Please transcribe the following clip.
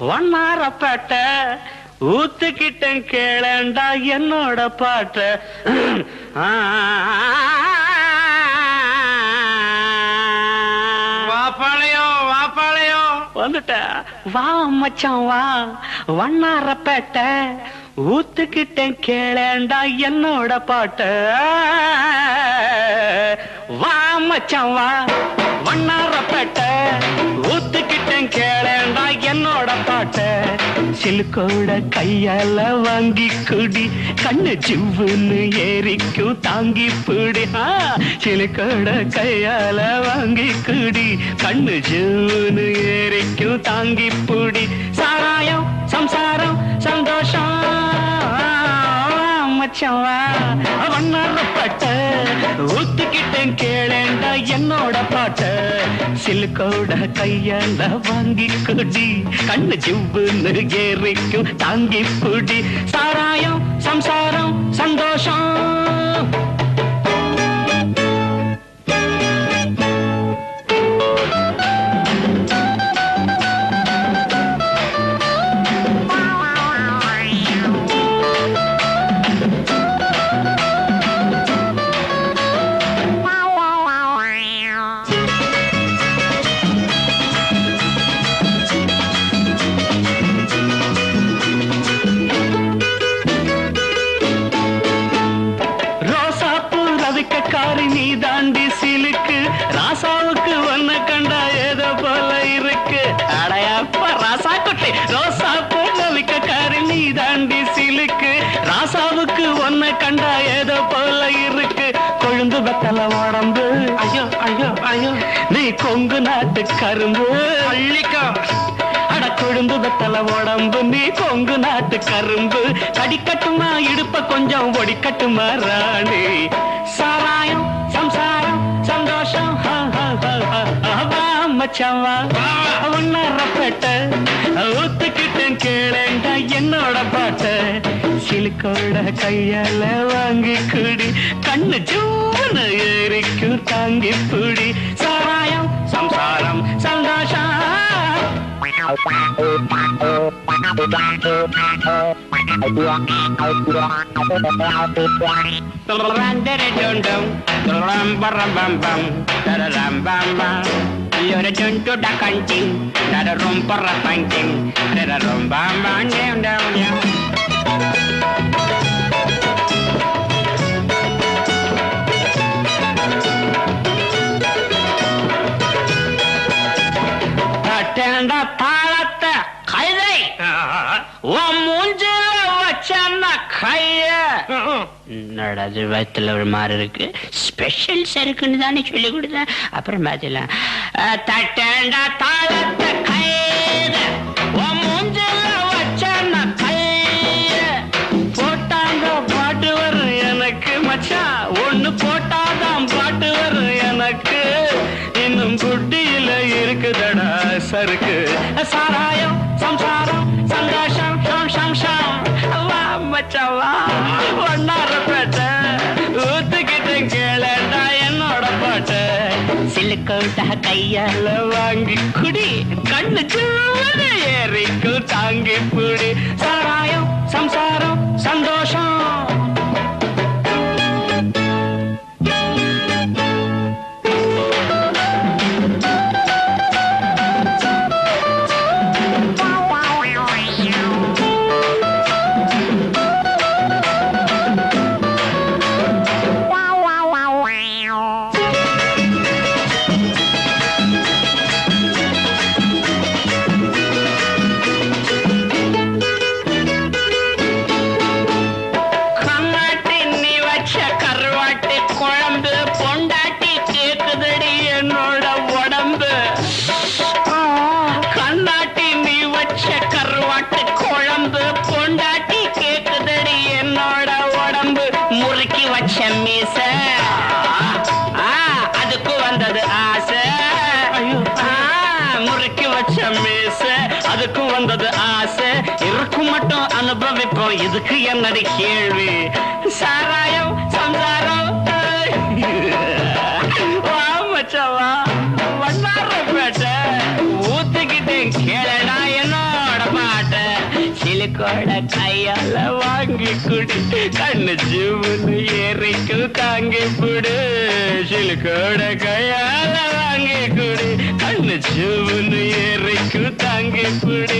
ஒன்னாரப்பேட்ட ஊத்துக்கிட்டேன் கேளண்டா என்னோட பாட்ட. வாப்பாளையம் வாப்பாளையம் வந்துட்ட. வா மச்சான் வா. வண்ணாரப்பேட்ட ஊத்துக்கிட்டேன் கேளேண்டா என்னோட பாட்ட. வா மச்சான் வா. வண்ணாரப்பேட்ட ஊத்துக்கிட்டேன் கேளேண்டா என்னோட சிலுக்கோட கையால வாங்கி குடி. கண்ணு ஜிவ்வுன்னு ஏறிக்கும் தாங்கி பிடி. சிலுக்கோட கையால வாங்கி குடி. கண்ணு ஜிவ்வுன்னு ஏறிக்கும் தாங்கி பிடி. சாராயம் சம்சாரம் சந்தோஷம். பச்சம் மச்சவா வண்ணாரப்பட்ட ஊத்துக்கிட்டேன் கேளேண்டா என்னோட பாட்ட. சிலுக்கோட கையாண்ட வாங்கி குடி கண்ணு ஜிவ்வுன்னு ஏறிக்கும் தாங்கி புடி சாராயம் சம்சாரம் சந்தோஷம். ஒன்ன கண்டா ஏதோ போல இருக்கு. கொழுந்து வெத்தல உடம்பு ஐயோ ஐயோ ஐயோ. நீ கொங்கு நாட்டு கரும்பு. அள்ளிக்கோ அட கொழுந்து வெத்தல உடம்பு நீ கொங்கு நாட்டு கரும்பு. கடிக்கட்டுமா இடுப்ப கொஞ்சம் ஒடிக்கட்டுமா ராணி. சாராயம் சம்சாரம் சந்தோஷம். ஹா, ஹா, ஹா, ஊத்துக்கிட்டேன் கேளேண்டா என்னோட பாட்ட சிலுக்கோட கையால வாங்கி குடி கண்ணு ஜூன ஏறிக்கும் தாங்கி புடி சாராயம் சம்சாரம் சந்தோஷம் You're a dun to da kanting, da da rum para panting, da da rum bam down down down. Tenda thalata khaydai. One நடது வயத்துல ஒரு மாதிரி இருக்கு. ஸ்பெஷல் சருக்குன்னு தானே சொல்லி கொடுத்தேன். அப்புறம் பார்த்துலாம் தட்டேண்டா தாளத்தை உன் மூஞ்சில போட்டாங்க பாட்டு வரும் எனக்கு மச்சான் ஒண்ணு வா மச்சான் வா ஒன்னாரப்பேட்ட ஊத்துக்கிட்டு கேளடா என்னோட பாட்ட. சிலுக்கோட்டா கையால வாங்கி குடி கண்ணு சூடு ஏறிக்கும் தாங்கி புடி. சாராயம் சம்சாரம். மீச. அதுக்கு வந்தது ஆசை. இருக்கும் மட்டும் அனுபவிப்போம். இதுக்கு என்னடி கேள்வி? சாராயம் சிலுக்கோட கையால வாங்கி குடி. கண்ணு ஜீவனு ஏறிக்கும் தாங்கி புடு. சிலுக்கோட கையால வாங்கி குடி. கண்ணு ஜீவனு ஏறிக்கும் தாங்கி புடு.